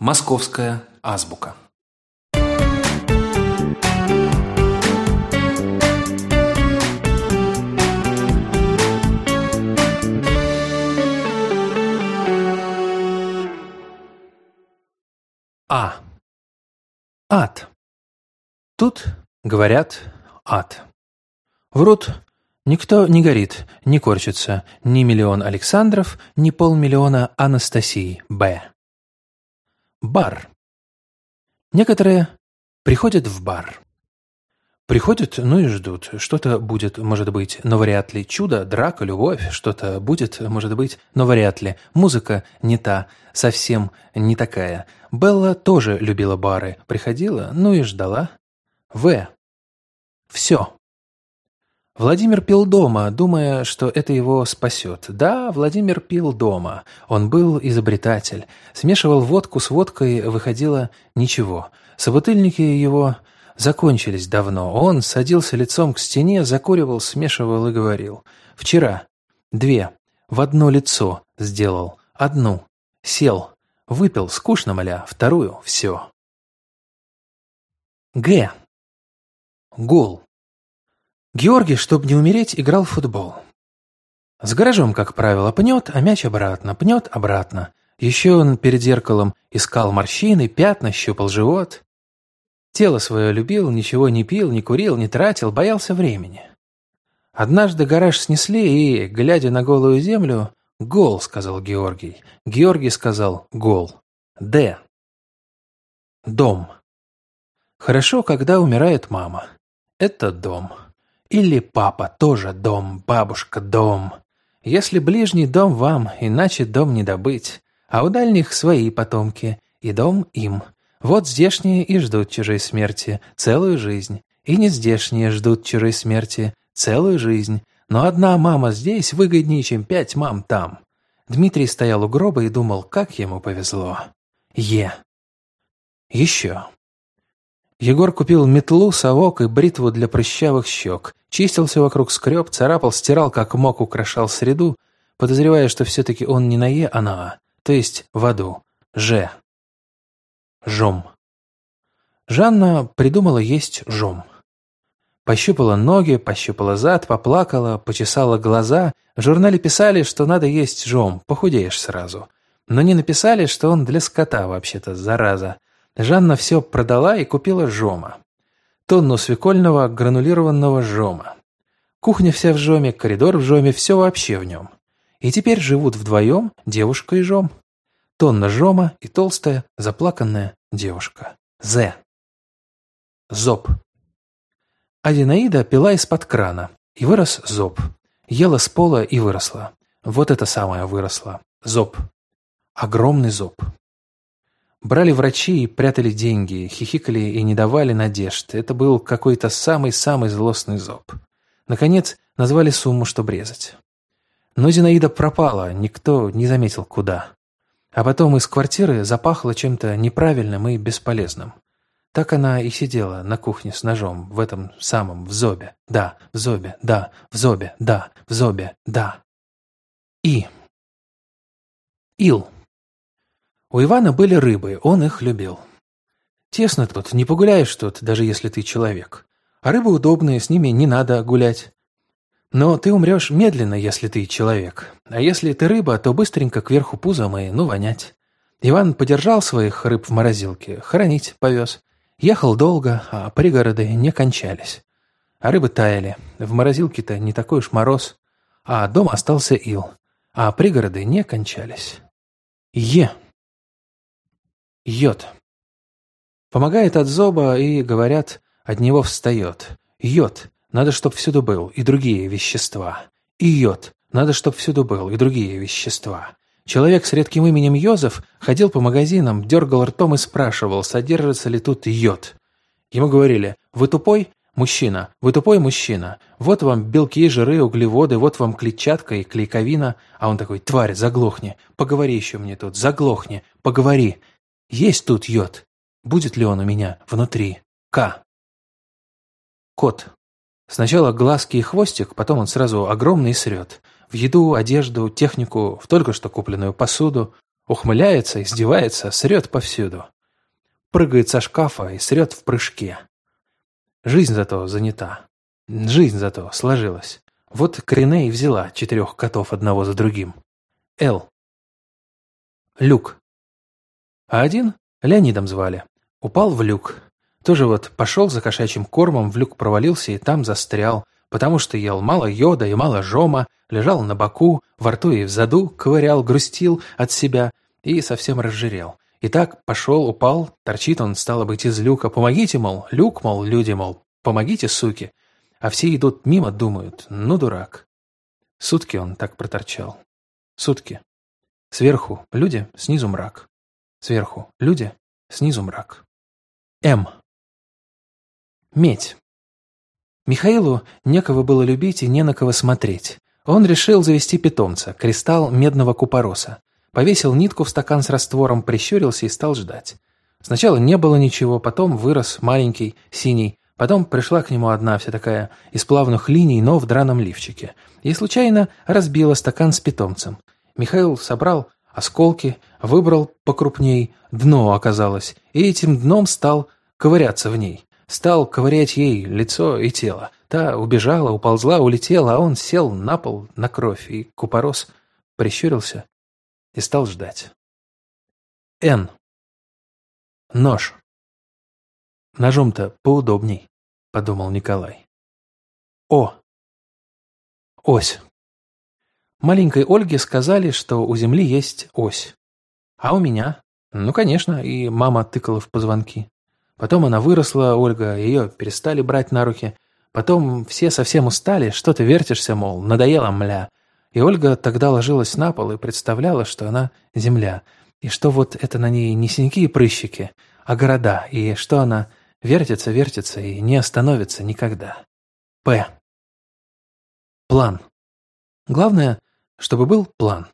Московская азбука. А. Ад. Тут говорят ад. Врут, никто не горит, не корчится, ни миллион Александров, ни полмиллиона Анастасий Б. Бар. Некоторые приходят в бар. Приходят, ну и ждут. Что-то будет, может быть, но вряд ли. Чудо, драка, любовь. Что-то будет, может быть, но вряд ли. Музыка не та, совсем не такая. Белла тоже любила бары. Приходила, ну и ждала. В. Все. Владимир пил дома, думая, что это его спасет. Да, Владимир пил дома. Он был изобретатель. Смешивал водку с водкой, выходило ничего. Собутыльники его закончились давно. Он садился лицом к стене, закуривал, смешивал и говорил. «Вчера. Две. В одно лицо сделал. Одну. Сел. Выпил, скучно, моля. Вторую. Все». Г. Гол. Георгий, чтобы не умереть, играл в футбол. С гаражом, как правило, пнет, а мяч обратно, пнет обратно. Еще он перед зеркалом искал морщины, пятна, щупал живот. Тело свое любил, ничего не пил, не курил, не тратил, боялся времени. Однажды гараж снесли, и, глядя на голую землю, «Гол», — сказал Георгий. Георгий сказал «Гол». «Д». Дом. Хорошо, когда умирает мама. Это дом. Или папа тоже дом, бабушка дом. Если ближний дом вам, иначе дом не добыть. А у дальних свои потомки, и дом им. Вот здешние и ждут чужой смерти целую жизнь, и не здешние ждут чужой смерти целую жизнь. Но одна мама здесь выгоднее, чем пять мам там. Дмитрий стоял у гроба и думал, как ему повезло. Е. Еще. Егор купил метлу, совок и бритву для прыщавых щек, чистился вокруг скреб, царапал, стирал как мог, украшал среду, подозревая, что все-таки он не на Е, а на А, то есть в аду. Ж. Жом. Жанна придумала есть жом. Пощупала ноги, пощупала зад, поплакала, почесала глаза. В журнале писали, что надо есть жом, похудеешь сразу. Но не написали, что он для скота вообще-то, зараза. Жанна все продала и купила жома. Тонну свекольного гранулированного жома. Кухня вся в жоме, коридор в жоме, все вообще в нем. И теперь живут вдвоем девушка и жом. Тонна жома и толстая, заплаканная девушка. З. Зоб. Адинаида пила из-под крана, и вырос зоб. Ела с пола и выросла. Вот это самое выросла. Зоб. Огромный зоб. Брали врачи и прятали деньги, хихикали и не давали надежд. Это был какой-то самый-самый злостный зоб. Наконец, назвали сумму, чтобы резать. Но Зинаида пропала, никто не заметил, куда. А потом из квартиры запахло чем-то неправильным и бесполезным. Так она и сидела на кухне с ножом, в этом самом, в зобе. Да, в зобе, да, в зобе, да, в зобе, да. И. Ил. У Ивана были рыбы, он их любил. Тесно тут, не погуляешь тут, даже если ты человек. А рыбы удобные, с ними не надо гулять. Но ты умрешь медленно, если ты человек. А если ты рыба, то быстренько кверху пузом и ну вонять. Иван подержал своих рыб в морозилке, хоронить повез. Ехал долго, а пригороды не кончались. А рыбы таяли. В морозилке-то не такой уж мороз. А дома остался ил. А пригороды не кончались. Е. Йод. Помогает от зоба и, говорят, от него встает. Йод. Надо, чтоб всюду был, и другие вещества. И йод. Надо, чтоб всюду был, и другие вещества. Человек с редким именем Йозеф ходил по магазинам, дергал ртом и спрашивал, содержится ли тут йод. Ему говорили «Вы тупой? Мужчина. Вы тупой мужчина. Вот вам белки, жиры, углеводы, вот вам клетчатка и клейковина». А он такой «Тварь, заглохни. Поговори еще мне тут. Заглохни. Поговори. Есть тут йод. Будет ли он у меня внутри? К. Кот. Сначала глазки и хвостик, потом он сразу огромный срет. В еду, одежду, технику, в только что купленную посуду. Ухмыляется, издевается, срет повсюду. Прыгает со шкафа и срет в прыжке. Жизнь зато занята. Жизнь зато сложилась. Вот Корене и взяла четырех котов одного за другим. Л. Люк. А один Леонидом звали. Упал в люк. Тоже вот пошел за кошачьим кормом, в люк провалился и там застрял, потому что ел мало йода и мало жома, лежал на боку, во рту и в заду, ковырял, грустил от себя и совсем разжирел. И так пошел, упал, торчит он, стало быть, из люка. Помогите, мол, люк, мол, люди, мол, помогите, суки. А все идут мимо, думают, ну, дурак. Сутки он так проторчал. Сутки. Сверху люди, снизу мрак. Сверху люди, снизу мрак. М. Медь. Михаилу некого было любить и не на кого смотреть. Он решил завести питомца, кристалл медного купороса. Повесил нитку в стакан с раствором, прищурился и стал ждать. Сначала не было ничего, потом вырос маленький, синий, потом пришла к нему одна вся такая из плавных линий, но в драном лифчике. И случайно разбила стакан с питомцем. Михаил собрал осколки, выбрал покрупней, дно оказалось, и этим дном стал ковыряться в ней. Стал ковырять ей лицо и тело. Та убежала, уползла, улетела, а он сел на пол на кровь, и купорос прищурился и стал ждать. Н. Нож. Ножом-то поудобней, подумал Николай. О. Ось. Маленькой Ольге сказали, что у Земли есть ось. А у меня? Ну, конечно, и мама тыкала в позвонки. Потом она выросла, Ольга, ее перестали брать на руки. Потом все совсем устали, что ты вертишься, мол, надоело, мля. И Ольга тогда ложилась на пол и представляла, что она земля, и что вот это на ней не синяки и прыщики, а города, и что она вертится, вертится и не остановится никогда. П. План. Главное, чтобы был план.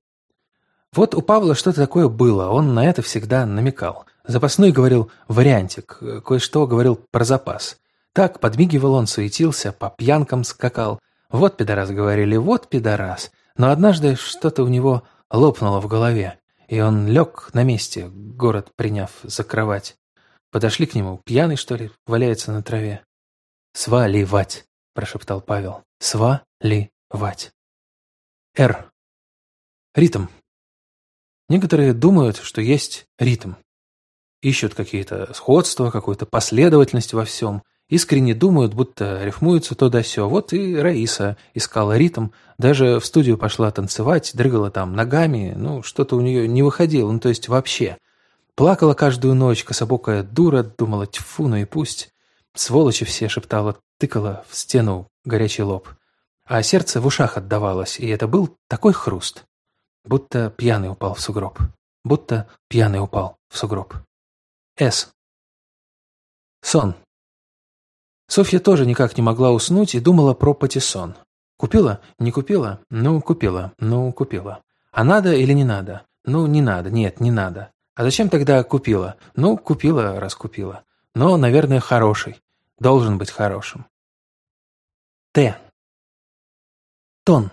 Вот у Павла что-то такое было, он на это всегда намекал. Запасной говорил «вариантик», кое-что говорил про запас. Так подмигивал он, суетился, по пьянкам скакал. «Вот пидорас», говорили, «вот пидорас». Но однажды что-то у него лопнуло в голове, и он лег на месте, город приняв за кровать. Подошли к нему, пьяный, что ли, валяется на траве. «Сваливать», – прошептал Павел. «Сваливать». «Р». Ритм. Некоторые думают, что есть ритм ищут какие-то сходства, какую-то последовательность во всем, искренне думают, будто рифмуются то да сё. Вот и Раиса искала ритм, даже в студию пошла танцевать, дрыгала там ногами, ну, что-то у нее не выходило, ну, то есть вообще. Плакала каждую ночь, кособокая дура, думала, тьфу, ну и пусть. Сволочи все, шептала, тыкала в стену горячий лоб. А сердце в ушах отдавалось, и это был такой хруст. Будто пьяный упал в сугроб. Будто пьяный упал в сугроб. С. Сон. Софья тоже никак не могла уснуть и думала про патиссон. Купила? Не купила? Ну, купила. Ну, купила. А надо или не надо? Ну, не надо. Нет, не надо. А зачем тогда купила? Ну, купила, раз купила. Но, наверное, хороший. Должен быть хорошим. Т. Тон.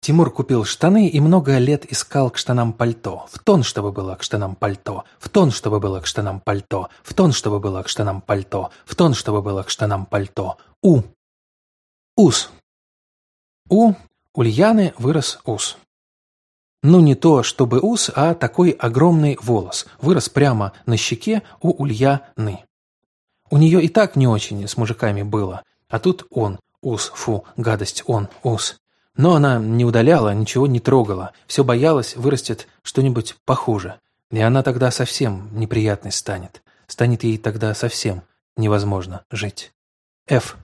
Тимур купил штаны и много лет искал к штанам пальто. В тон, чтобы было к штанам пальто. В тон, чтобы было к штанам пальто. В тон, чтобы было к штанам пальто. В тон, чтобы было к штанам пальто. У. Ус. У Ульяны вырос ус. Ну, не то, чтобы ус, а такой огромный волос. Вырос прямо на щеке у Ульяны. У нее и так не очень с мужиками было. А тут он, ус, фу, гадость, он, ус. Но она не удаляла, ничего не трогала, все боялась, вырастет что-нибудь похуже. И она тогда совсем неприятной станет. Станет ей тогда совсем невозможно жить. Ф.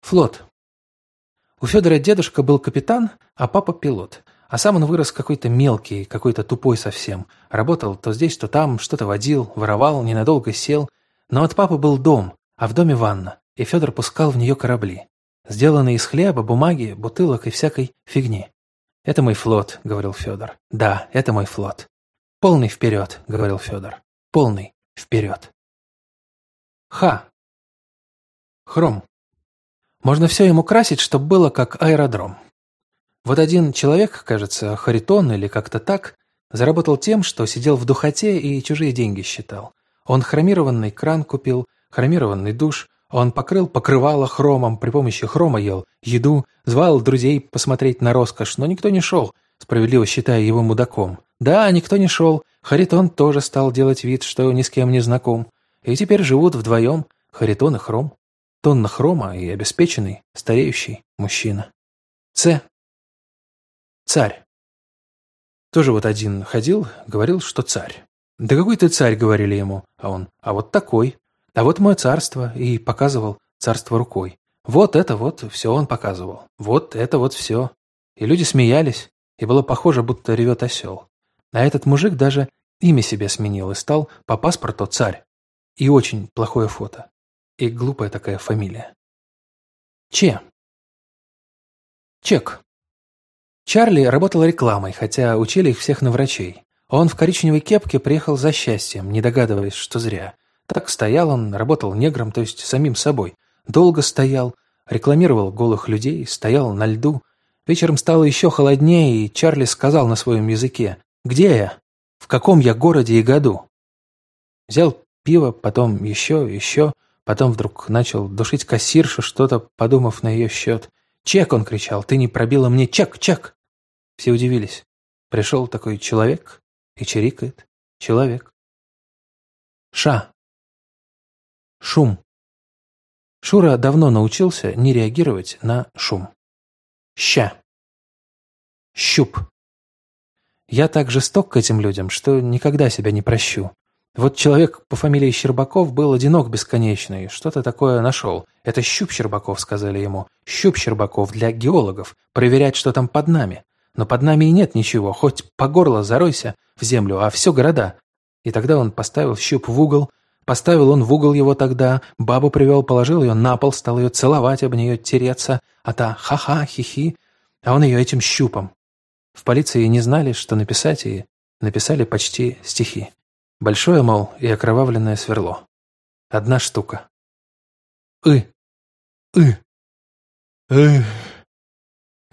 Флот. У Федора дедушка был капитан, а папа пилот. А сам он вырос какой-то мелкий, какой-то тупой совсем. Работал то здесь, то там, что-то водил, воровал, ненадолго сел. Но от папы был дом, а в доме ванна, и Федор пускал в нее корабли сделанный из хлеба, бумаги, бутылок и всякой фигни. «Это мой флот», — говорил Федор. «Да, это мой флот». «Полный вперед», — говорил Федор. «Полный вперед». Ха. Хром. Можно все ему красить, чтобы было как аэродром. Вот один человек, кажется, Харитон или как-то так, Заработал тем, что сидел в духоте и чужие деньги считал. Он хромированный кран купил, хромированный душ, он покрыл покрывало хромом, при помощи хрома ел еду, звал друзей посмотреть на роскошь, но никто не шел, справедливо считая его мудаком. Да, никто не шел. Харитон тоже стал делать вид, что ни с кем не знаком. И теперь живут вдвоем Харитон и Хром. Тонна хрома и обеспеченный, стареющий мужчина. Ц. Царь. Тоже вот один ходил, говорил, что царь. «Да какой ты царь?» — говорили ему. А он, «А вот такой. А вот мое царство». И показывал царство рукой. Вот это вот все он показывал. Вот это вот все. И люди смеялись, и было похоже, будто ревет осел. А этот мужик даже имя себе сменил и стал по паспорту царь. И очень плохое фото. И глупая такая фамилия. Че. Чек. Чарли работал рекламой, хотя учили их всех на врачей. Он в коричневой кепке приехал за счастьем, не догадываясь, что зря. Так стоял он, работал негром, то есть самим собой. Долго стоял, рекламировал голых людей, стоял на льду. Вечером стало еще холоднее, и Чарли сказал на своем языке «Где я? В каком я городе и году?» Взял пиво, потом еще, еще, потом вдруг начал душить кассиршу, что-то подумав на ее счет. «Чек!» — он кричал. «Ты не пробила мне чек, чек!» Все удивились. Пришел такой человек и чирикает. Человек. Ша. Шум. Шура давно научился не реагировать на шум. Ща. Щуп. Я так жесток к этим людям, что никогда себя не прощу. Вот человек по фамилии Щербаков был одинок бесконечно и что-то такое нашел. Это Щуп Щербаков, сказали ему. Щуп Щербаков для геологов. Проверять, что там под нами. Но под нами и нет ничего, хоть по горло заройся в землю, а все города. И тогда он поставил щуп в угол, поставил он в угол его тогда, бабу привел, положил ее на пол, стал ее целовать, об нее тереться, а та ха-ха, хи-хи, а он ее этим щупом. В полиции не знали, что написать, и написали почти стихи. Большое, мол, и окровавленное сверло. Одна штука. «ы», «ы», «ы»,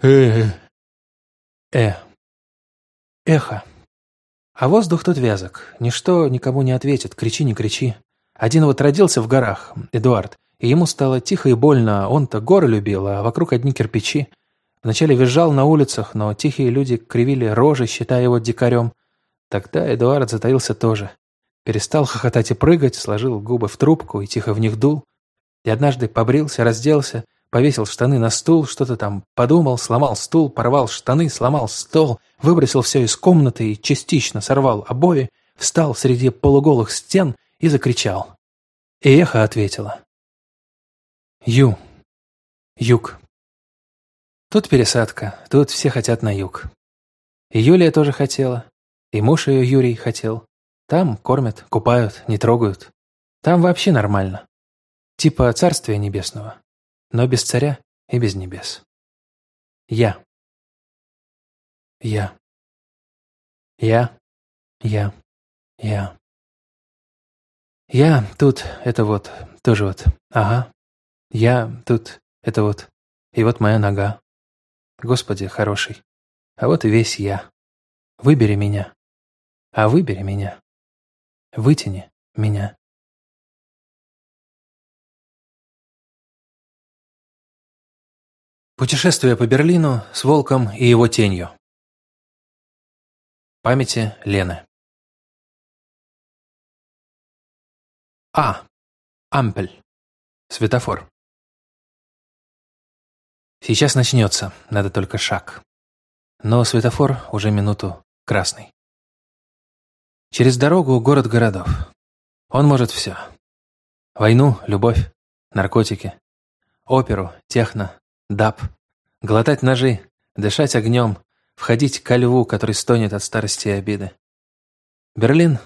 «э», Э. Эхо. А воздух тут вязок. Ничто никому не ответит, кричи, не кричи. Один вот родился в горах, Эдуард, и ему стало тихо и больно, он-то горы любил, а вокруг одни кирпичи. Вначале визжал на улицах, но тихие люди кривили рожи, считая его дикарем. Тогда Эдуард затаился тоже. Перестал хохотать и прыгать, сложил губы в трубку и тихо в них дул. И однажды побрился, разделся повесил штаны на стул, что-то там подумал, сломал стул, порвал штаны, сломал стол, выбросил все из комнаты и частично сорвал обои, встал среди полуголых стен и закричал. И эхо ответило. Ю. Юг. Тут пересадка, тут все хотят на юг. И Юлия тоже хотела, и муж ее Юрий хотел. Там кормят, купают, не трогают. Там вообще нормально. Типа царствия небесного но без царя и без небес. Я. Я. Я. Я. Я. Я тут, это вот, тоже вот, ага. Я тут, это вот, и вот моя нога. Господи, хороший, а вот и весь я. Выбери меня, а выбери меня. Вытяни меня. Путешествие по Берлину с волком и его тенью. Памяти Лены. А. Ампель. Светофор. Сейчас начнется, надо только шаг. Но светофор уже минуту красный. Через дорогу город городов. Он может все. Войну, любовь, наркотики, оперу, техно, даб, глотать ножи, дышать огнем, входить ко льву, который стонет от старости и обиды. Берлин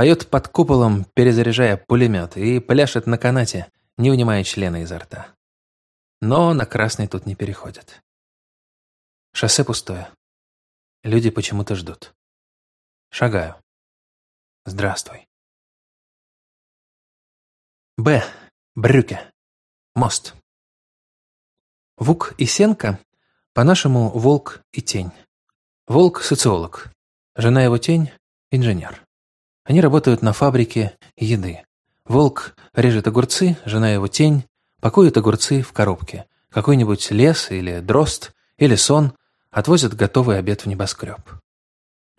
поет под куполом, перезаряжая пулемет, и пляшет на канате, не вынимая члена изо рта. Но на красный тут не переходят. Шоссе пустое. Люди почему-то ждут. Шагаю. Здравствуй. Б. Брюке. Мост. Вук и Сенка, по-нашему волк и тень. Волк – социолог. жена его тень – инженер. Они работают на фабрике еды. Волк режет огурцы, жена его тень, пакует огурцы в коробке. Какой-нибудь лес или дрозд или сон отвозят готовый обед в небоскреб.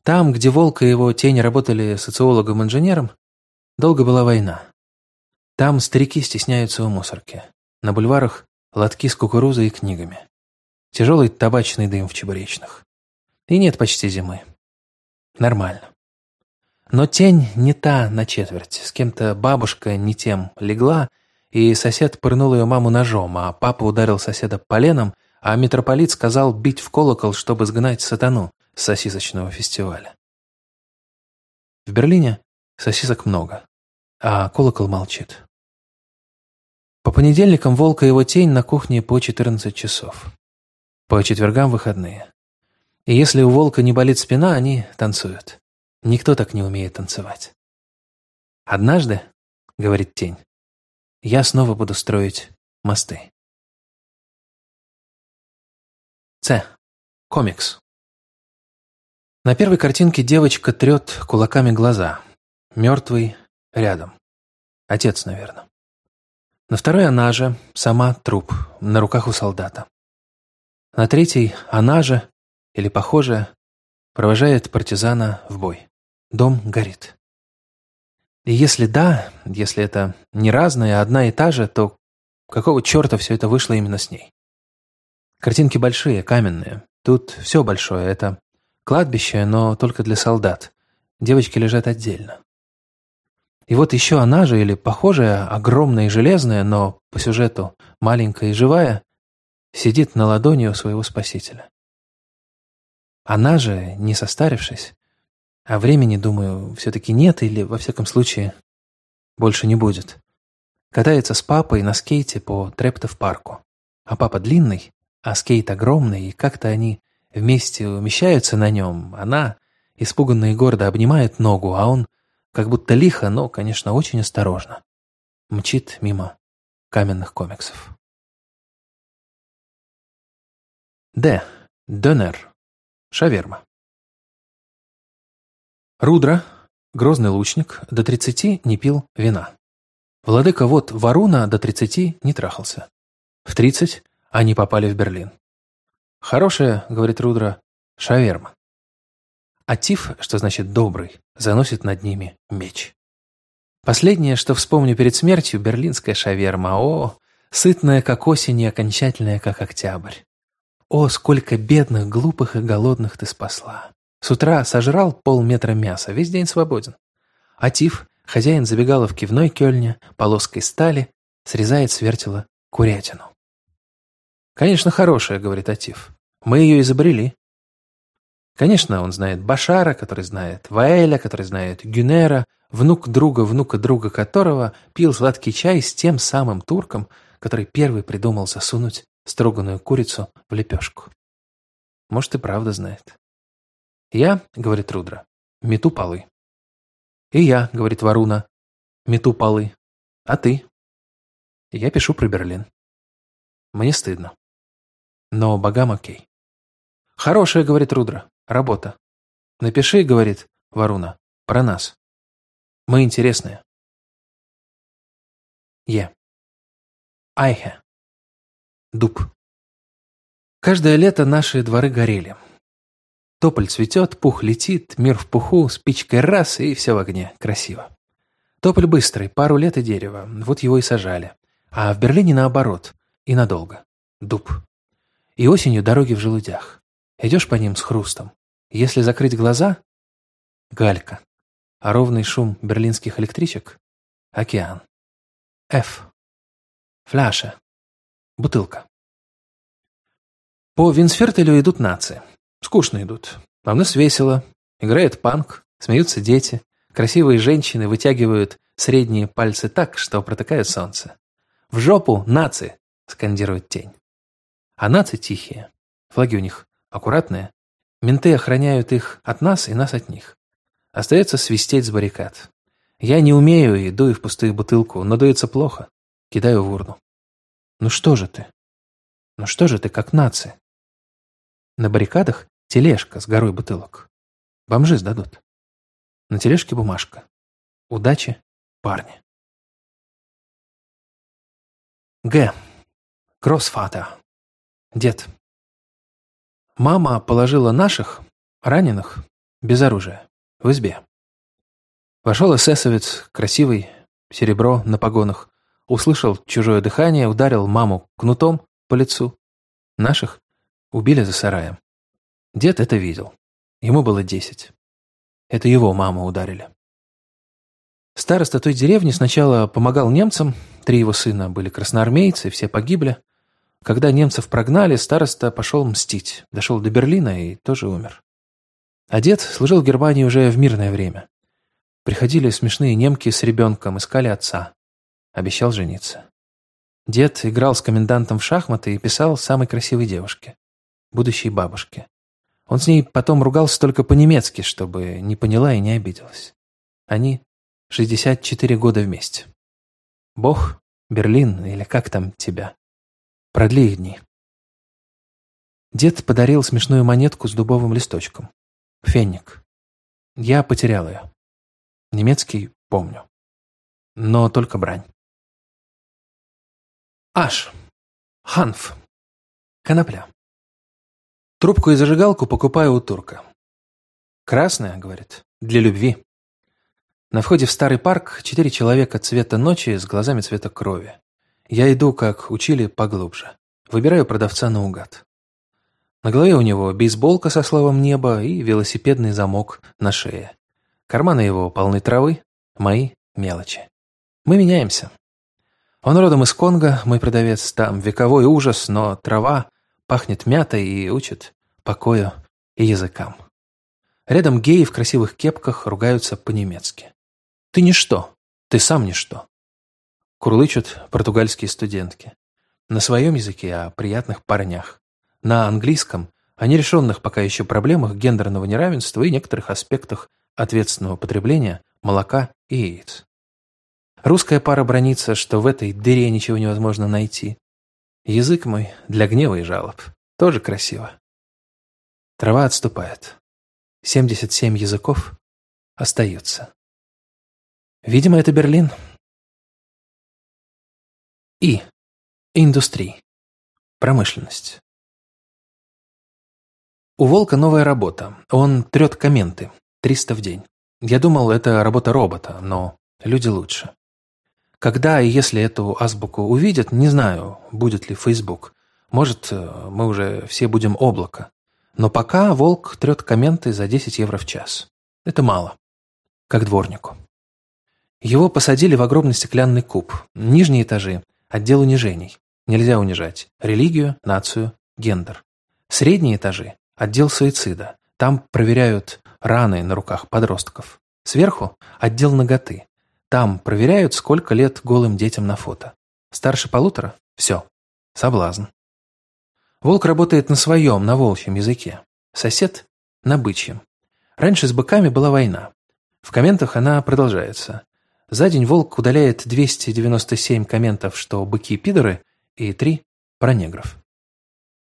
Там, где Волк и его тень работали социологом-инженером, долго была война. Там старики стесняются у мусорки. На бульварах лотки с кукурузой и книгами. Тяжелый табачный дым в чебуречных. И нет почти зимы. Нормально. Но тень не та на четверть. С кем-то бабушка не тем легла, и сосед пырнул ее маму ножом, а папа ударил соседа поленом, а митрополит сказал бить в колокол, чтобы сгнать сатану с сосисочного фестиваля. В Берлине сосисок много, а колокол молчит. По понедельникам Волка его тень на кухне по 14 часов. По четвергам выходные. И если у Волка не болит спина, они танцуют. Никто так не умеет танцевать. «Однажды, — говорит тень, — я снова буду строить мосты». С. Комикс. На первой картинке девочка трет кулаками глаза. Мертвый рядом. Отец, наверное. На второй она же, сама труп, на руках у солдата. На третьей она же, или похожая, провожает партизана в бой. Дом горит. И если да, если это не разная, а одна и та же, то какого черта все это вышло именно с ней? Картинки большие, каменные. Тут все большое. Это Кладбище, но только для солдат. Девочки лежат отдельно. И вот еще она же, или похожая, огромная и железная, но по сюжету маленькая и живая, сидит на ладони у своего спасителя. Она же, не состарившись, а времени, думаю, все-таки нет или, во всяком случае, больше не будет. Катается с папой на скейте по Трептов парку. А папа длинный, а скейт огромный, и как-то они вместе умещаются на нем, она, испуганно и гордо, обнимает ногу, а он, как будто лихо, но, конечно, очень осторожно, мчит мимо каменных комиксов. Д. Донер. Шаверма. Рудра, грозный лучник, до тридцати не пил вина. Владыка вот Варуна до тридцати не трахался. В тридцать они попали в Берлин. «Хорошая, — говорит Рудра, — шаверма». А Тиф, что значит «добрый», заносит над ними меч. Последнее, что вспомню перед смертью, берлинская шаверма. О, сытная, как осень и окончательная, как октябрь. О, сколько бедных, глупых и голодных ты спасла. С утра сожрал полметра мяса, весь день свободен. А Тиф, хозяин забегаловки в Нойкёльне, полоской стали, срезает с вертела курятину. «Конечно, хорошая», — говорит Атиф. «Мы ее изобрели». Конечно, он знает Башара, который знает Ваэля, который знает Гюнера, внук друга, внука друга которого пил сладкий чай с тем самым турком, который первый придумал засунуть строганную курицу в лепешку. Может, и правда знает. «Я», — говорит Рудра, — «мету полы». «И я», — говорит Варуна, — «мету полы». «А ты?» Я пишу про Берлин. Мне стыдно. Но богам окей. Хорошая, говорит Рудра, работа. Напиши, говорит Варуна, про нас. Мы интересные. Е. Айхе. Дуб. Каждое лето наши дворы горели. Тополь цветет, пух летит, мир в пуху, спичкой раз, и все в огне. Красиво. Тополь быстрый, пару лет и дерево, вот его и сажали. А в Берлине наоборот, и надолго. Дуб. И осенью дороги в желудях. Идешь по ним с хрустом. Если закрыть глаза — галька. А ровный шум берлинских электричек — океан. Ф. Фляша. Бутылка. По Винсфертелю идут нации. Скучно идут. А у нас весело. Играет панк, смеются дети. Красивые женщины вытягивают средние пальцы так, что протыкает солнце. «В жопу, нации!» — скандирует тень. А нации тихие. Флаги у них аккуратные. Менты охраняют их от нас и нас от них. Остается свистеть с баррикад. Я не умею и дую в пустую бутылку, но дуется плохо. Кидаю в урну. Ну что же ты? Ну что же ты, как нация? На баррикадах тележка с горой бутылок. Бомжи сдадут. На тележке бумажка. Удачи, парни. Г. Кроссфата. Дед. Мама положила наших, раненых, без оружия, в избе. Вошел эсэсовец, красивый, серебро на погонах, услышал чужое дыхание, ударил маму кнутом по лицу. Наших убили за сараем. Дед это видел. Ему было десять. Это его маму ударили. Староста той деревни сначала помогал немцам, три его сына были красноармейцы, все погибли. Когда немцев прогнали, староста пошел мстить, дошел до Берлина и тоже умер. А дед служил в Германии уже в мирное время. Приходили смешные немки с ребенком, искали отца. Обещал жениться. Дед играл с комендантом в шахматы и писал самой красивой девушке, будущей бабушке. Он с ней потом ругался только по-немецки, чтобы не поняла и не обиделась. Они 64 года вместе. Бог, Берлин или как там тебя. Продли их дни. Дед подарил смешную монетку с дубовым листочком. Феник. Я потерял ее. Немецкий помню. Но только брань. Аш. Ханф. Конопля. Трубку и зажигалку покупаю у турка. Красная, говорит, для любви. На входе в старый парк четыре человека цвета ночи с глазами цвета крови. Я иду, как учили, поглубже. Выбираю продавца наугад. На голове у него бейсболка со словом «небо» и велосипедный замок на шее. Карманы его полны травы, мои – мелочи. Мы меняемся. Он родом из Конго, мой продавец, там вековой ужас, но трава пахнет мятой и учит покою и языкам. Рядом геи в красивых кепках ругаются по-немецки. Ты ничто. Ты сам ничто. Курлычут португальские студентки. На своем языке о приятных парнях. На английском о нерешенных пока еще проблемах гендерного неравенства и некоторых аспектах ответственного потребления молока и яиц. Русская пара бронится, что в этой дыре ничего невозможно найти. Язык мой для гнева и жалоб. Тоже красиво. Трава отступает. 77 языков остаются. Видимо, это Берлин. И. Индустрии. Промышленность. У Волка новая работа. Он трет комменты. 300 в день. Я думал, это работа робота, но люди лучше. Когда и если эту азбуку увидят, не знаю, будет ли Facebook. Может, мы уже все будем облако. Но пока Волк трет комменты за 10 евро в час. Это мало. Как дворнику. Его посадили в огромный стеклянный куб. Нижние этажи – отдел унижений. Нельзя унижать. Религию, нацию, гендер. Средние этажи – отдел суицида. Там проверяют раны на руках подростков. Сверху – отдел ноготы. Там проверяют, сколько лет голым детям на фото. Старше полутора – все. Соблазн. Волк работает на своем, на волчьем языке. Сосед – на бычьем. Раньше с быками была война. В комментах она продолжается. За день Волк удаляет 297 комментов, что быки пидоры, и три про негров.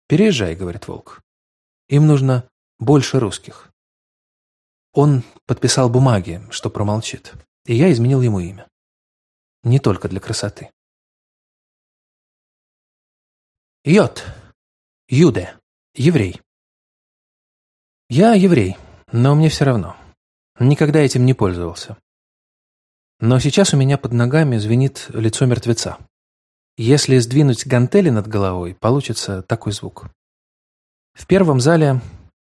«Переезжай», — говорит Волк. «Им нужно больше русских». Он подписал бумаги, что промолчит, и я изменил ему имя. Не только для красоты. Йод. Юде. Еврей. Я еврей, но мне все равно. Никогда этим не пользовался. Но сейчас у меня под ногами звенит лицо мертвеца. Если сдвинуть гантели над головой, получится такой звук. В первом зале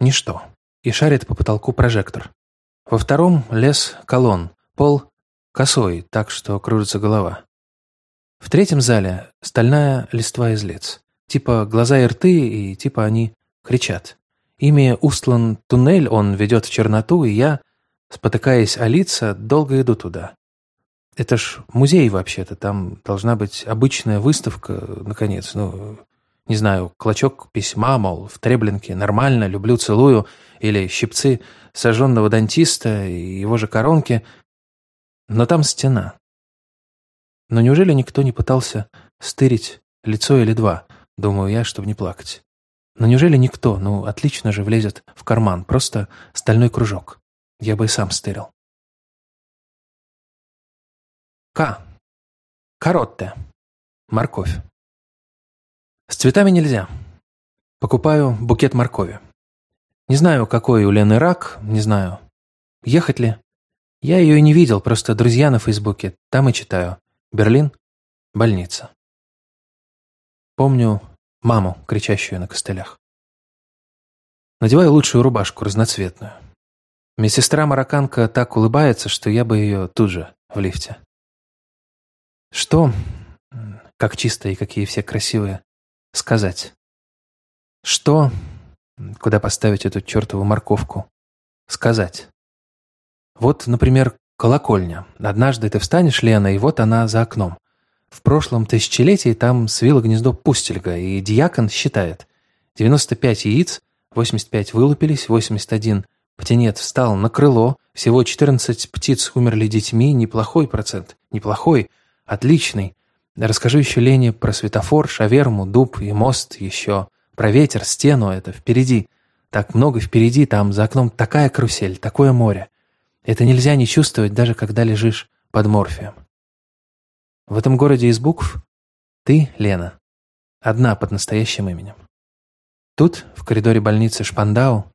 ничто, и шарит по потолку прожектор. Во втором лес колонн, пол косой, так что кружится голова. В третьем зале стальная листва из лиц. Типа глаза и рты, и типа они кричат. Ими устлан туннель, он ведет в черноту, и я, спотыкаясь о лица, долго иду туда. Это ж музей вообще-то, там должна быть обычная выставка, наконец, ну, не знаю, клочок письма, мол, в Треблинке нормально, люблю, целую, или щипцы сожженного дантиста и его же коронки. Но там стена. Но неужели никто не пытался стырить лицо или два, думаю я, чтобы не плакать? Но неужели никто, ну, отлично же влезет в карман, просто стальной кружок, я бы и сам стырил. К. Каротте. Морковь. С цветами нельзя. Покупаю букет моркови. Не знаю, какой у Лены рак, не знаю, ехать ли. Я ее и не видел, просто друзья на Фейсбуке, там и читаю. Берлин, больница. Помню маму, кричащую на костылях. Надеваю лучшую рубашку, разноцветную. Медсестра-марокканка так улыбается, что я бы ее тут же в лифте. Что, как чисто и какие все красивые, сказать? Что, куда поставить эту чертову морковку, сказать? Вот, например, колокольня. Однажды ты встанешь, Лена, и вот она за окном. В прошлом тысячелетии там свило гнездо пустельга, и диакон считает. 95 яиц, 85 вылупились, 81 птенец встал на крыло, всего 14 птиц умерли детьми, неплохой процент, неплохой, отличный. Расскажу еще Лене про светофор, шаверму, дуб и мост еще, про ветер, стену, это впереди. Так много впереди, там за окном такая карусель, такое море. Это нельзя не чувствовать, даже когда лежишь под морфием. В этом городе из букв ты, Лена, одна под настоящим именем. Тут, в коридоре больницы Шпандау,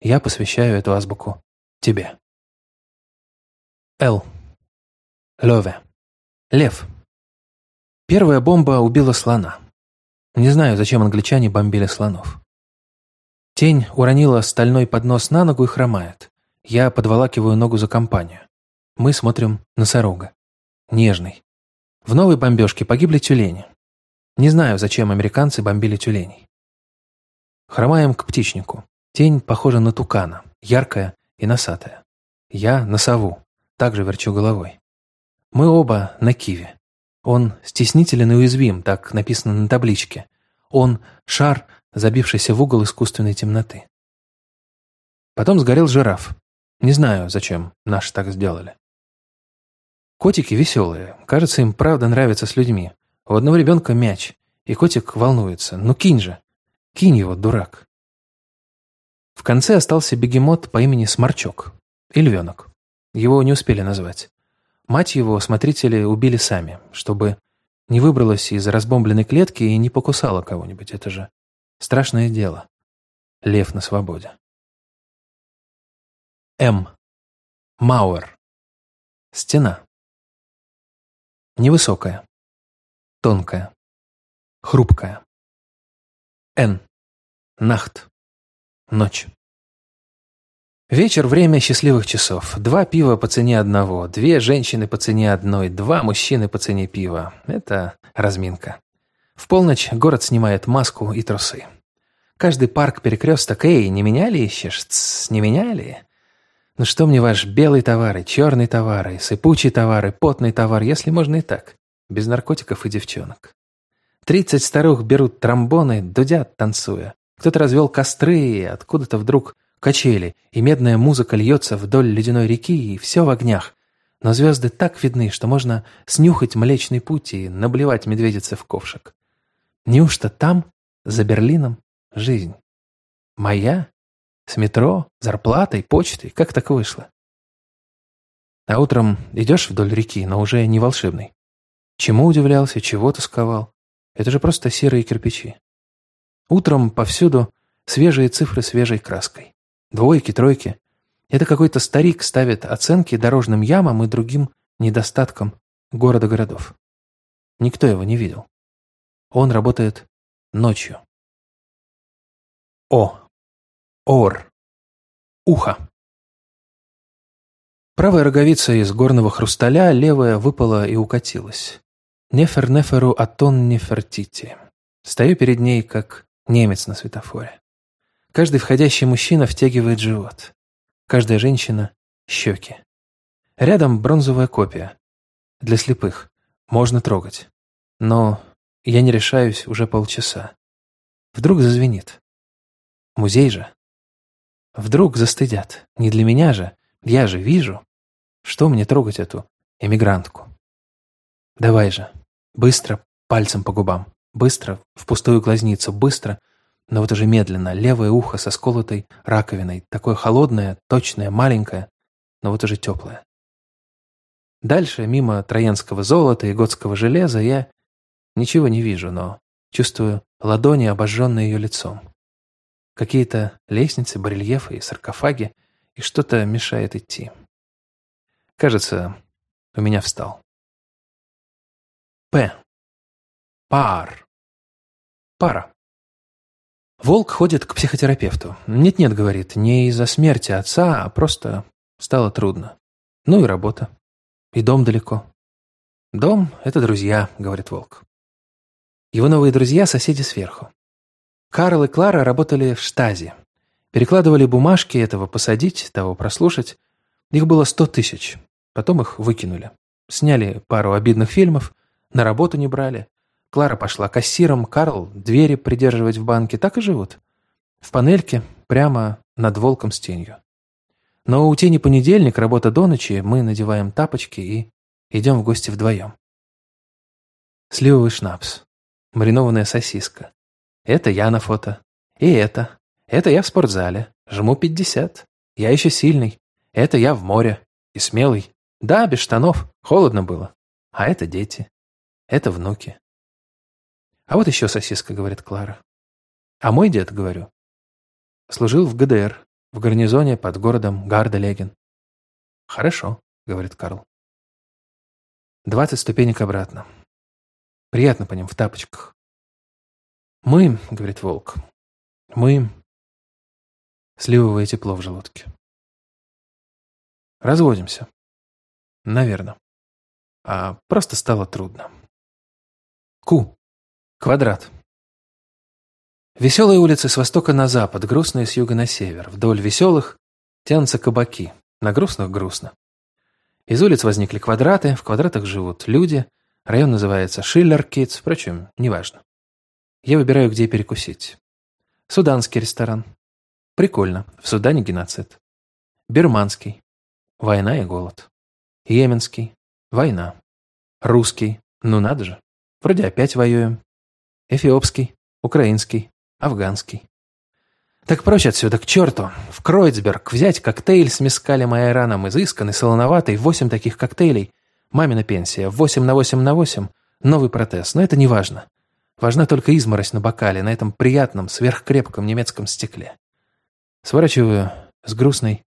я посвящаю эту азбуку тебе. Л. Леве. Лев. Первая бомба убила слона. Не знаю, зачем англичане бомбили слонов. Тень уронила стальной поднос на ногу и хромает. Я подволакиваю ногу за компанию. Мы смотрим носорога. Нежный. В новой бомбежке погибли тюлени. Не знаю, зачем американцы бомбили тюленей. Хромаем к птичнику. Тень похожа на тукана, яркая и носатая. Я на сову, также верчу головой. Мы оба на киве. Он стеснителен и уязвим, так написано на табличке. Он – шар, забившийся в угол искусственной темноты. Потом сгорел жираф. Не знаю, зачем наши так сделали. Котики веселые. Кажется, им правда нравится с людьми. У одного ребенка мяч, и котик волнуется. Ну кинь же. Кинь его, дурак. В конце остался бегемот по имени Сморчок. И львенок. Его не успели назвать. Мать его смотрители убили сами, чтобы не выбралась из разбомбленной клетки и не покусала кого-нибудь. Это же страшное дело. Лев на свободе. М. Мауэр. Стена. Невысокая. Тонкая. Хрупкая. Н. Нахт. Ночь. Вечер – время счастливых часов. Два пива по цене одного, две женщины по цене одной, два мужчины по цене пива. Это разминка. В полночь город снимает маску и трусы. Каждый парк-перекресток «Эй, не меня ли ищешь? Тсс, не меня ли?» Ну что мне ваш белый товар и черный товар, и сыпучий товар, и потный товар, если можно и так, без наркотиков и девчонок. Тридцать старух берут тромбоны, дудят, танцуя. Кто-то развел костры, и откуда-то вдруг качели, и медная музыка льется вдоль ледяной реки, и все в огнях. Но звезды так видны, что можно снюхать Млечный Путь и наблевать медведицы в ковшик. Неужто там, за Берлином, жизнь? Моя с метро, зарплатой, почтой. Как так вышло? А утром идешь вдоль реки, но уже не волшебный. Чему удивлялся, чего тосковал? Это же просто серые кирпичи. Утром повсюду свежие цифры свежей краской. Двойки, тройки. Это какой-то старик ставит оценки дорожным ямам и другим недостаткам города-городов. Никто его не видел. Он работает ночью. О. Ор. Ухо. Правая роговица из горного хрусталя, левая выпала и укатилась. Нефер неферу атон нефертити. Стою перед ней, как немец на светофоре. Каждый входящий мужчина втягивает живот. Каждая женщина — щеки. Рядом бронзовая копия. Для слепых. Можно трогать. Но я не решаюсь уже полчаса. Вдруг зазвенит. Музей же. Вдруг застыдят. Не для меня же. Я же вижу. Что мне трогать эту эмигрантку? Давай же. Быстро, пальцем по губам. Быстро, в пустую глазницу. Быстро, но вот уже медленно. Левое ухо со сколотой раковиной. Такое холодное, точное, маленькое. но вот уже теплая. Дальше, мимо троянского золота и готского железа, я ничего не вижу, но чувствую ладони, обожженные ее лицом. Какие-то лестницы, барельефы и саркофаги, и что-то мешает идти. Кажется, у меня встал. П. Пар. Пара. Волк ходит к психотерапевту. Нет-нет, говорит, не из-за смерти отца, а просто стало трудно. Ну и работа. И дом далеко. Дом — это друзья, говорит Волк. Его новые друзья — соседи сверху. Карл и Клара работали в штазе. Перекладывали бумажки этого посадить, того прослушать. Их было сто тысяч. Потом их выкинули. Сняли пару обидных фильмов, на работу не брали. Клара пошла кассиром, Карл двери придерживать в банке, так и живут. В панельке, прямо над волком с тенью. Но у тени понедельник, работа до ночи, мы надеваем тапочки и идем в гости вдвоем. Сливовый шнапс, маринованная сосиска. Это я на фото. И это. Это я в спортзале. Жму пятьдесят. Я еще сильный. Это я в море. И смелый. Да, без штанов. Холодно было. А это дети. Это внуки. А вот еще сосиска, говорит Клара. А мой дед, говорю, служил в ГДР, в гарнизоне под городом Гарда-Леген. Хорошо, говорит Карл. Двадцать ступенек обратно. Приятно по ним в тапочках. Мы, говорит Волк, мы... Сливовое тепло в желудке. Разводимся. Наверное. А просто стало трудно. Ку. Квадрат. Веселые улицы с востока на запад, грустные с юга на север. Вдоль веселых тянутся кабаки. На грустных грустно. Из улиц возникли квадраты, в квадратах живут люди. Район называется Шиллер-Китс, впрочем, неважно. Я выбираю, где перекусить. Суданский ресторан. Прикольно, в Судане геноцид. Бирманский. Война и голод. Йеменский. Война. Русский. Ну надо же. Вроде опять воюем. Эфиопский, украинский, афганский. Так прочь отсюда, к черту. В Кройцберг взять коктейль с мескалем и айраном, изысканный, солоноватый, восемь таких коктейлей. Мамина пенсия, восемь на восемь на восемь, новый протез, но это не важно. Важна только изморозь на бокале, на этом приятном, сверхкрепком немецком стекле. Сворачиваю с грустной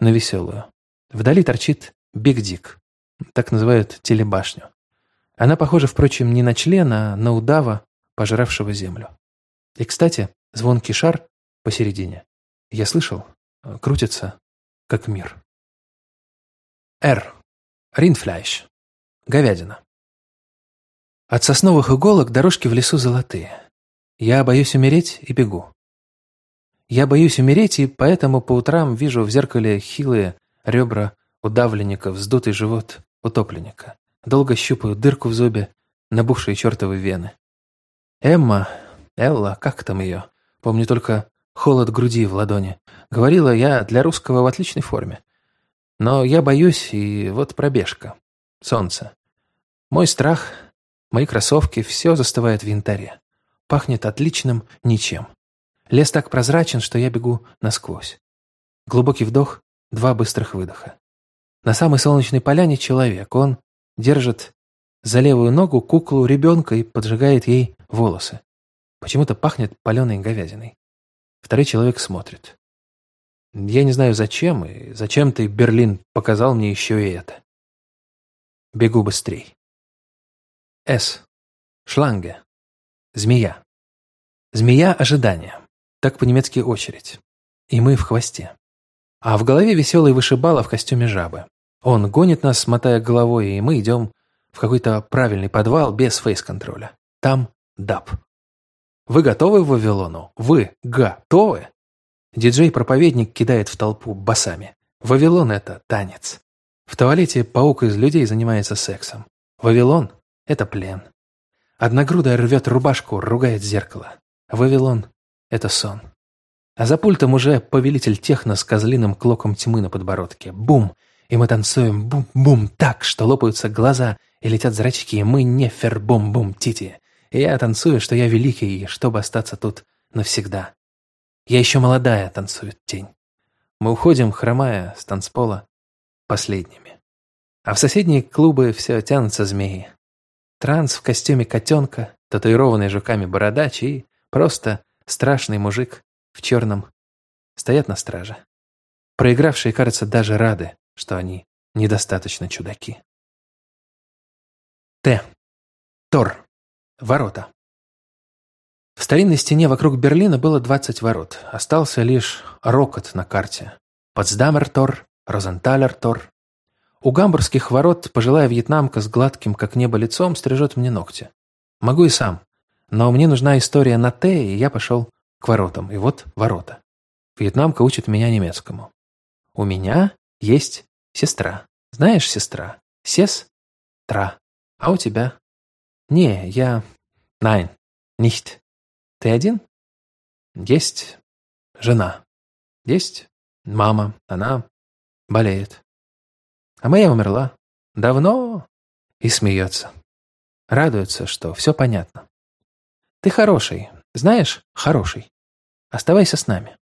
на веселую. Вдали торчит Биг Дик. Так называют телебашню. Она похожа, впрочем, не на члена, а на удава, пожравшего землю. И, кстати, звонкий шар посередине. Я слышал, крутится, как мир. Р. Риндфляйш. Говядина. От сосновых иголок дорожки в лесу золотые. Я боюсь умереть и бегу. Я боюсь умереть, и поэтому по утрам вижу в зеркале хилые ребра удавленника, вздутый живот утопленника. Долго щупаю дырку в зубе, набухшие чертовы вены. Эмма, Элла, как там ее? Помню только холод груди в ладони. Говорила я для русского в отличной форме. Но я боюсь, и вот пробежка. Солнце. Мой страх, мои кроссовки, все застывает в янтаре. Пахнет отличным ничем. Лес так прозрачен, что я бегу насквозь. Глубокий вдох, два быстрых выдоха. На самой солнечной поляне человек. Он держит за левую ногу куклу ребенка и поджигает ей волосы. Почему-то пахнет паленой говядиной. Второй человек смотрит. Я не знаю зачем, и зачем ты, Берлин, показал мне еще и это. Бегу быстрей. С. Шланге. Змея. Змея ожидания. Так по-немецки очередь. И мы в хвосте. А в голове веселый вышибала в костюме жабы. Он гонит нас, мотая головой, и мы идем в какой-то правильный подвал без фейс-контроля. Там даб. Вы готовы в Вавилону? Вы готовы? Диджей-проповедник кидает в толпу басами. Вавилон — это танец. В туалете паук из людей занимается сексом. Вавилон — это плен. Одногрудая рвет рубашку, ругает зеркало. Вавилон — это сон. А за пультом уже повелитель техно с козлиным клоком тьмы на подбородке. Бум! И мы танцуем бум-бум так, что лопаются глаза и летят зрачки, и мы не фер-бум-бум-тити. И я танцую, что я великий, чтобы остаться тут навсегда. Я еще молодая, танцует тень. Мы уходим, хромая, с танцпола, последними. А в соседние клубы все тянутся змеи. Транс в костюме котенка, татуированный жуками бородач и просто страшный мужик в черном стоят на страже. Проигравшие, кажется, даже рады, что они недостаточно чудаки. Т. Тор. Ворота. В старинной стене вокруг Берлина было 20 ворот. Остался лишь рокот на карте. Потсдамер-Тор, Розенталер-Тор. У гамбургских ворот пожилая вьетнамка с гладким, как небо, лицом стрижет мне ногти. Могу и сам. Но мне нужна история на Т, и я пошел к воротам. И вот ворота. Вьетнамка учит меня немецкому. У меня есть сестра. Знаешь, сестра? Сес? Тра. А у тебя? Не, я... Nein, nicht. Ты один? Есть жена. Есть мама. Она болеет. А моя умерла. Давно. И смеется. Радуется, что все понятно. Ты хороший. Знаешь, хороший. Оставайся с нами.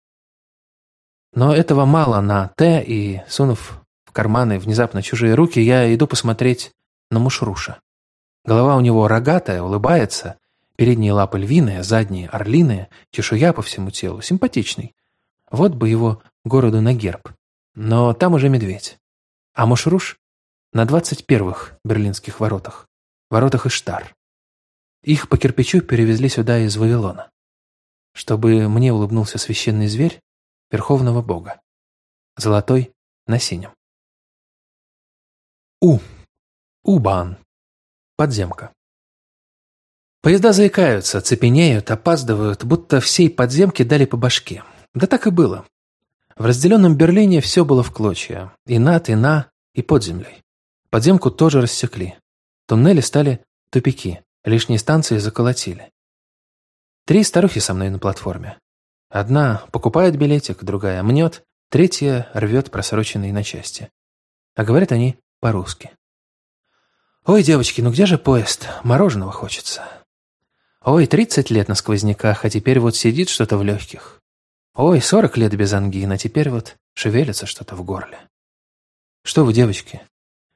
Но этого мало на «Т», и, сунув в карманы внезапно чужие руки, я иду посмотреть на Мушруша. Голова у него рогатая, улыбается, передние лапы львиные, задние орлиные, чешуя по всему телу, симпатичный. Вот бы его городу на герб. Но там уже медведь. А Мушруш на двадцать первых берлинских воротах, воротах Иштар. Их по кирпичу перевезли сюда из Вавилона. Чтобы мне улыбнулся священный зверь Верховного Бога. Золотой на синем. У. Убан. Подземка. Поезда заикаются, цепенеют, опаздывают, будто всей подземке дали по башке. Да так и было. В разделенном Берлине все было в клочья. И над, и на, и под землей. Подземку тоже рассекли. Туннели стали тупики, лишние станции заколотили. Три старухи со мной на платформе. Одна покупает билетик, другая мнет, третья рвет просроченные на части. А говорят они по-русски. «Ой, девочки, ну где же поезд? Мороженого хочется». «Ой, тридцать лет на сквозняках, а теперь вот сидит что-то в легких». «Ой, сорок лет без ангины, а теперь вот шевелится что-то в горле». «Что вы, девочки?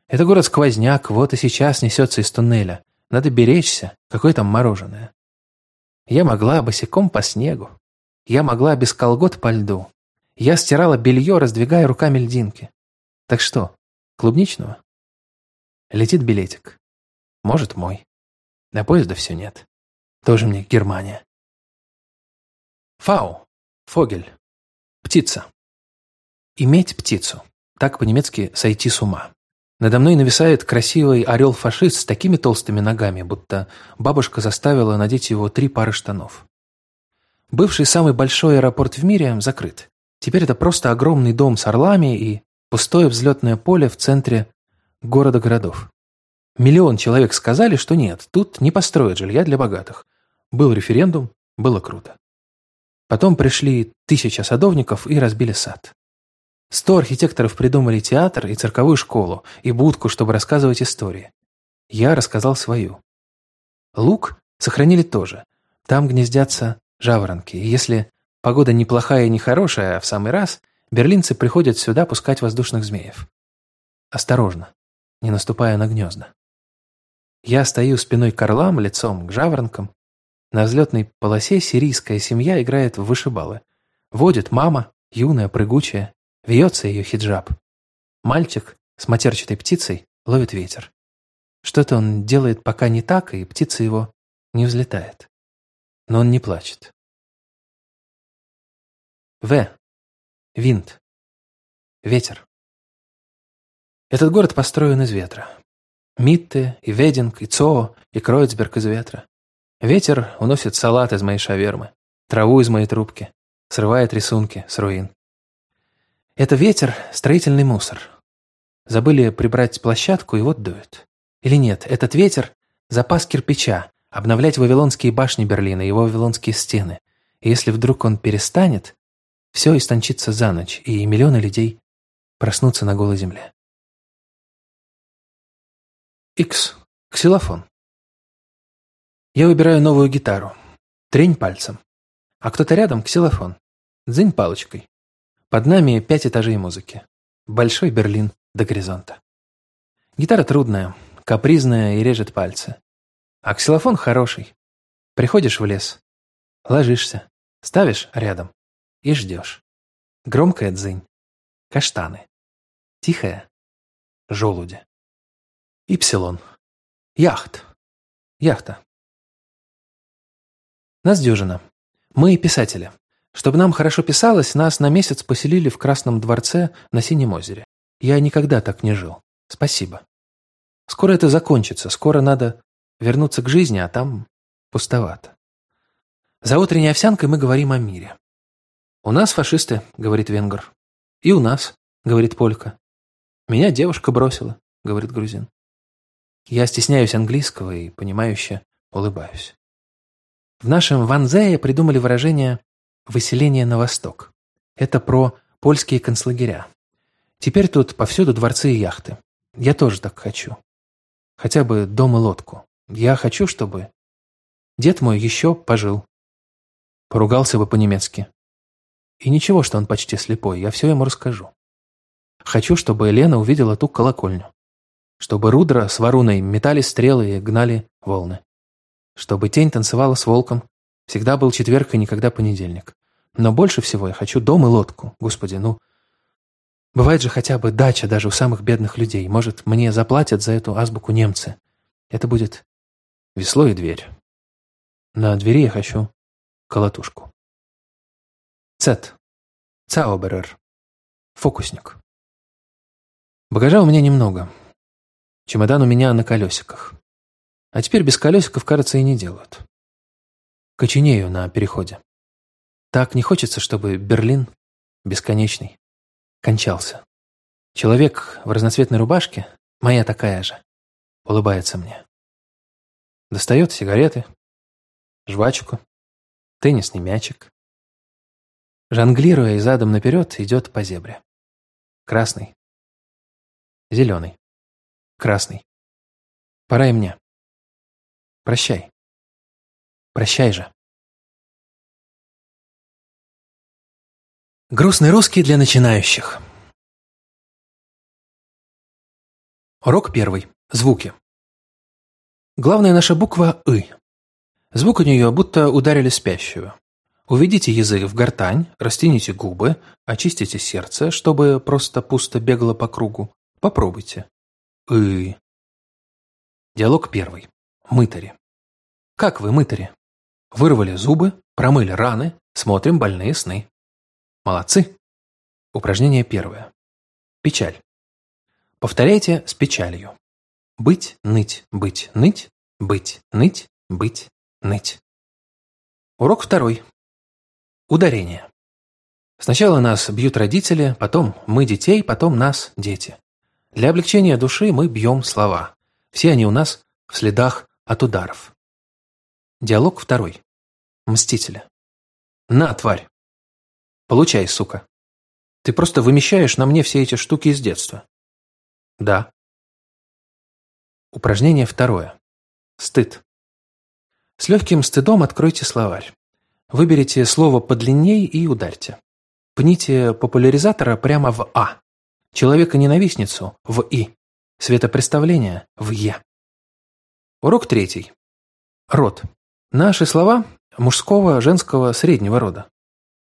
Это город-сквозняк, вот и сейчас несется из туннеля. Надо беречься, какое там мороженое». Я могла босиком по снегу. Я могла без колгот по льду. Я стирала белье, раздвигая руками льдинки. Так что, клубничного? Летит билетик. Может, мой. На поезда все нет. Тоже мне Германия. Фау. Фогель. Птица. Иметь птицу. Так по-немецки «сойти с ума». Надо мной нависает красивый орел-фашист с такими толстыми ногами, будто бабушка заставила надеть его три пары штанов. Бывший самый большой аэропорт в мире закрыт. Теперь это просто огромный дом с орлами и пустое взлетное поле в центре города городов. Миллион человек сказали, что нет, тут не построят жилья для богатых. Был референдум, было круто. Потом пришли тысяча садовников и разбили сад. Сто архитекторов придумали театр и цирковую школу, и будку, чтобы рассказывать истории. Я рассказал свою. Лук сохранили тоже. Там гнездятся жаворонки, и если погода неплохая и нехорошая, а в самый раз, берлинцы приходят сюда пускать воздушных змеев. Осторожно, не наступая на гнезда. Я стою спиной к орлам, лицом к жаворонкам. На взлетной полосе сирийская семья играет в вышибалы. Водит мама, юная, прыгучая, вьется ее хиджаб. Мальчик с матерчатой птицей ловит ветер. Что-то он делает пока не так, и птица его не взлетает. Но он не плачет. В. Винт. Ветер. Этот город построен из ветра. Митте, и Вединг, и Цоо, и Кройцберг из ветра. Ветер уносит салат из моей шавермы, траву из моей трубки, срывает рисунки с руин. Это ветер – строительный мусор. Забыли прибрать площадку, и вот дует. Или нет, этот ветер – запас кирпича, обновлять вавилонские башни Берлина, его вавилонские стены. И если вдруг он перестанет, все истончится за ночь, и миллионы людей проснутся на голой земле. X. Ксилофон. Я выбираю новую гитару. Трень пальцем. А кто-то рядом ксилофон. Дзынь палочкой. Под нами пять этажей музыки. Большой Берлин до горизонта. Гитара трудная, капризная и режет пальцы. А ксилофон хороший. Приходишь в лес, ложишься, ставишь рядом и ждешь. Громкая дзынь, каштаны. Тихая желуди. Ипсилон. Яхт. Яхта. Нас дюжина. Мы писатели. Чтобы нам хорошо писалось, нас на месяц поселили в Красном дворце на Синем озере. Я никогда так не жил. Спасибо. Скоро это закончится, скоро надо вернуться к жизни, а там пустовато. За утренней овсянкой мы говорим о мире. «У нас фашисты», — говорит венгр. «И у нас», — говорит полька. «Меня девушка бросила», — говорит грузин. Я стесняюсь английского и, понимающе, улыбаюсь. В нашем Ванзее придумали выражение «выселение на восток». Это про польские концлагеря. Теперь тут повсюду дворцы и яхты. Я тоже так хочу. Хотя бы дом и лодку. Я хочу, чтобы дед мой еще пожил. Поругался бы по-немецки. И ничего, что он почти слепой, я все ему расскажу. Хочу, чтобы Елена увидела ту колокольню. Чтобы Рудра с Варуной метали стрелы и гнали волны. Чтобы тень танцевала с волком. Всегда был четверг и никогда понедельник. Но больше всего я хочу дом и лодку. Господи, ну... Бывает же хотя бы дача даже у самых бедных людей. Может, мне заплатят за эту азбуку немцы. Это будет весло и дверь. На двери я хочу колотушку. Цет. Цауберер. Фокусник. Багажа у меня немного. Чемодан у меня на колесиках. А теперь без колесиков, кажется, и не делают. Коченею на переходе. Так не хочется, чтобы Берлин, бесконечный, кончался. Человек в разноцветной рубашке, моя такая же, улыбается мне. Достает сигареты, жвачку, теннисный мячик. Жонглируя и задом наперед, идет по зебре. Красный. Зеленый. Красный. Пора и мне. Прощай. Прощай же. Грустный русский для начинающих. Урок первый. Звуки. Главная наша буква «ы». Звук у нее будто ударили спящую. Уведите язык в гортань, растяните губы, очистите сердце, чтобы просто пусто бегло по кругу. Попробуйте. «ы». Диалог первый. Мытари. Как вы, мытари? Вырвали зубы, промыли раны, смотрим больные сны. Молодцы. Упражнение первое. Печаль. Повторяйте с печалью. Быть, ныть, быть, ныть, быть, ныть, быть, ныть. Урок второй. Ударение. Сначала нас бьют родители, потом мы детей, потом нас дети. Для облегчения души мы бьем слова. Все они у нас в следах от ударов. Диалог второй. Мстителя. На, тварь. Получай, сука. Ты просто вымещаешь на мне все эти штуки из детства. Да. Упражнение второе. Стыд. С легким стыдом откройте словарь. Выберите слово подлинней и ударьте. Пните популяризатора прямо в А. Человека-ненавистницу в И. Светопредставление в Е. Урок третий. Род. Наши слова мужского, женского, среднего рода.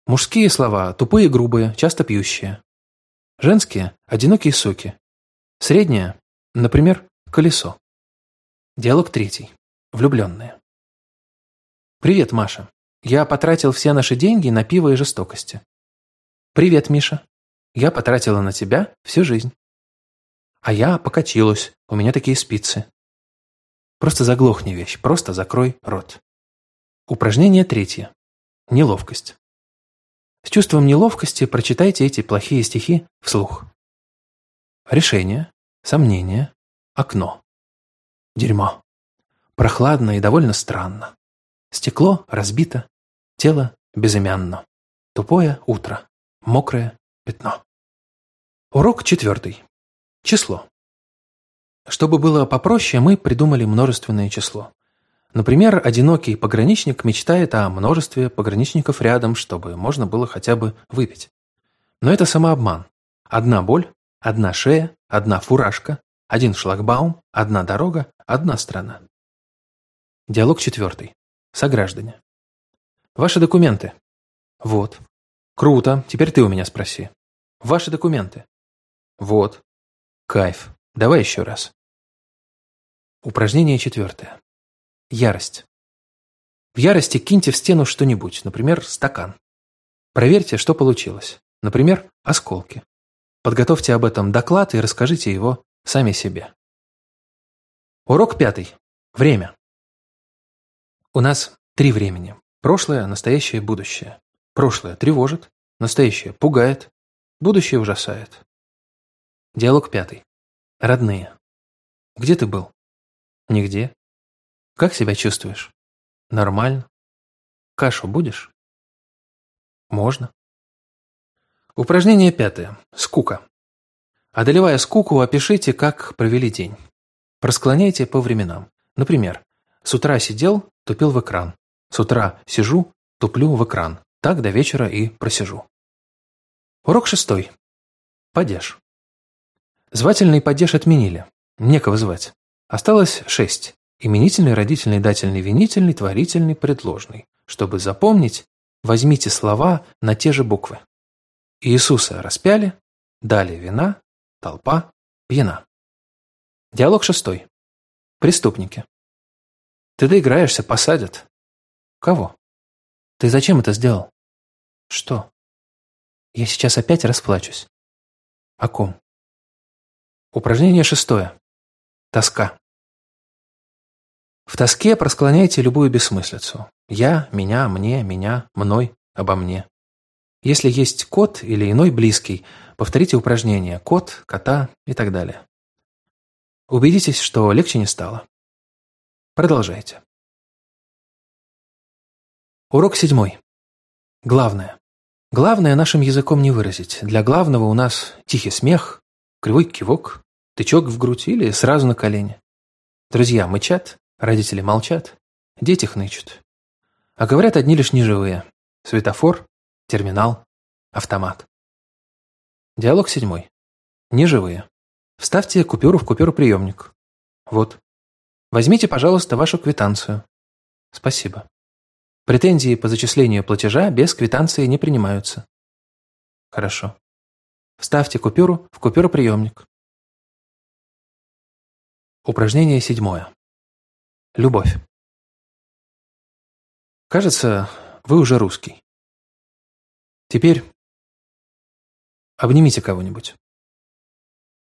Мужские слова – тупые грубые, часто пьющие. Женские – одинокие соки. Среднее – например, колесо. Диалог третий. Влюбленные. «Привет, Маша. Я потратил все наши деньги на пиво и жестокости». «Привет, Миша. Я потратила на тебя всю жизнь». «А я покатилась. У меня такие спицы». Просто заглохни вещь, просто закрой рот. Упражнение третье. Неловкость. С чувством неловкости прочитайте эти плохие стихи вслух. Решение, сомнение, окно. Дерьмо. Прохладно и довольно странно. Стекло разбито, тело безымянно. Тупое утро, мокрое пятно. Урок четвертый. Число. Чтобы было попроще, мы придумали множественное число. Например, одинокий пограничник мечтает о множестве пограничников рядом, чтобы можно было хотя бы выпить. Но это самообман. Одна боль, одна шея, одна фуражка, один шлагбаум, одна дорога, одна страна. Диалог четвертый. Сограждане. Ваши документы. Вот. Круто, теперь ты у меня спроси. Ваши документы. Вот. Кайф. Давай еще раз. Упражнение четвертое. Ярость. В ярости киньте в стену что-нибудь, например, стакан. Проверьте, что получилось. Например, осколки. Подготовьте об этом доклад и расскажите его сами себе. Урок пятый. Время. У нас три времени. Прошлое, настоящее, будущее. Прошлое тревожит, настоящее пугает, будущее ужасает. Диалог пятый. Родные. Где ты был? Нигде. Как себя чувствуешь? Нормально. Кашу будешь? Можно. Упражнение пятое. Скука. Одолевая скуку, опишите, как провели день. Просклоняйте по временам. Например, с утра сидел, тупил в экран. С утра сижу, туплю в экран. Так до вечера и просижу. Урок шестой. Падеж. Звательный падеж отменили. Некого звать. Осталось шесть. Именительный, родительный, дательный, винительный, творительный, предложный. Чтобы запомнить, возьмите слова на те же буквы. Иисуса распяли, дали вина, толпа пьяна. Диалог шестой. Преступники. Ты доиграешься, посадят. Кого? Ты зачем это сделал? Что? Я сейчас опять расплачусь. О ком? Упражнение шестое. Тоска. В тоске просклоняйте любую бессмыслицу. Я, меня, мне, меня, мной, обо мне. Если есть кот или иной близкий, повторите упражнение «кот», «кота» и так далее. Убедитесь, что легче не стало. Продолжайте. Урок седьмой. Главное. Главное нашим языком не выразить. Для главного у нас тихий смех, кривой кивок, тычок в грудь или сразу на колени. Друзья мычат, Родители молчат, дети хнычут. А говорят одни лишь неживые. Светофор, терминал, автомат. Диалог седьмой. Неживые. Вставьте купюру в купюроприемник. Вот. Возьмите, пожалуйста, вашу квитанцию. Спасибо. Претензии по зачислению платежа без квитанции не принимаются. Хорошо. Вставьте купюру в купюроприемник. Упражнение седьмое. Любовь. Кажется, вы уже русский. Теперь обнимите кого-нибудь.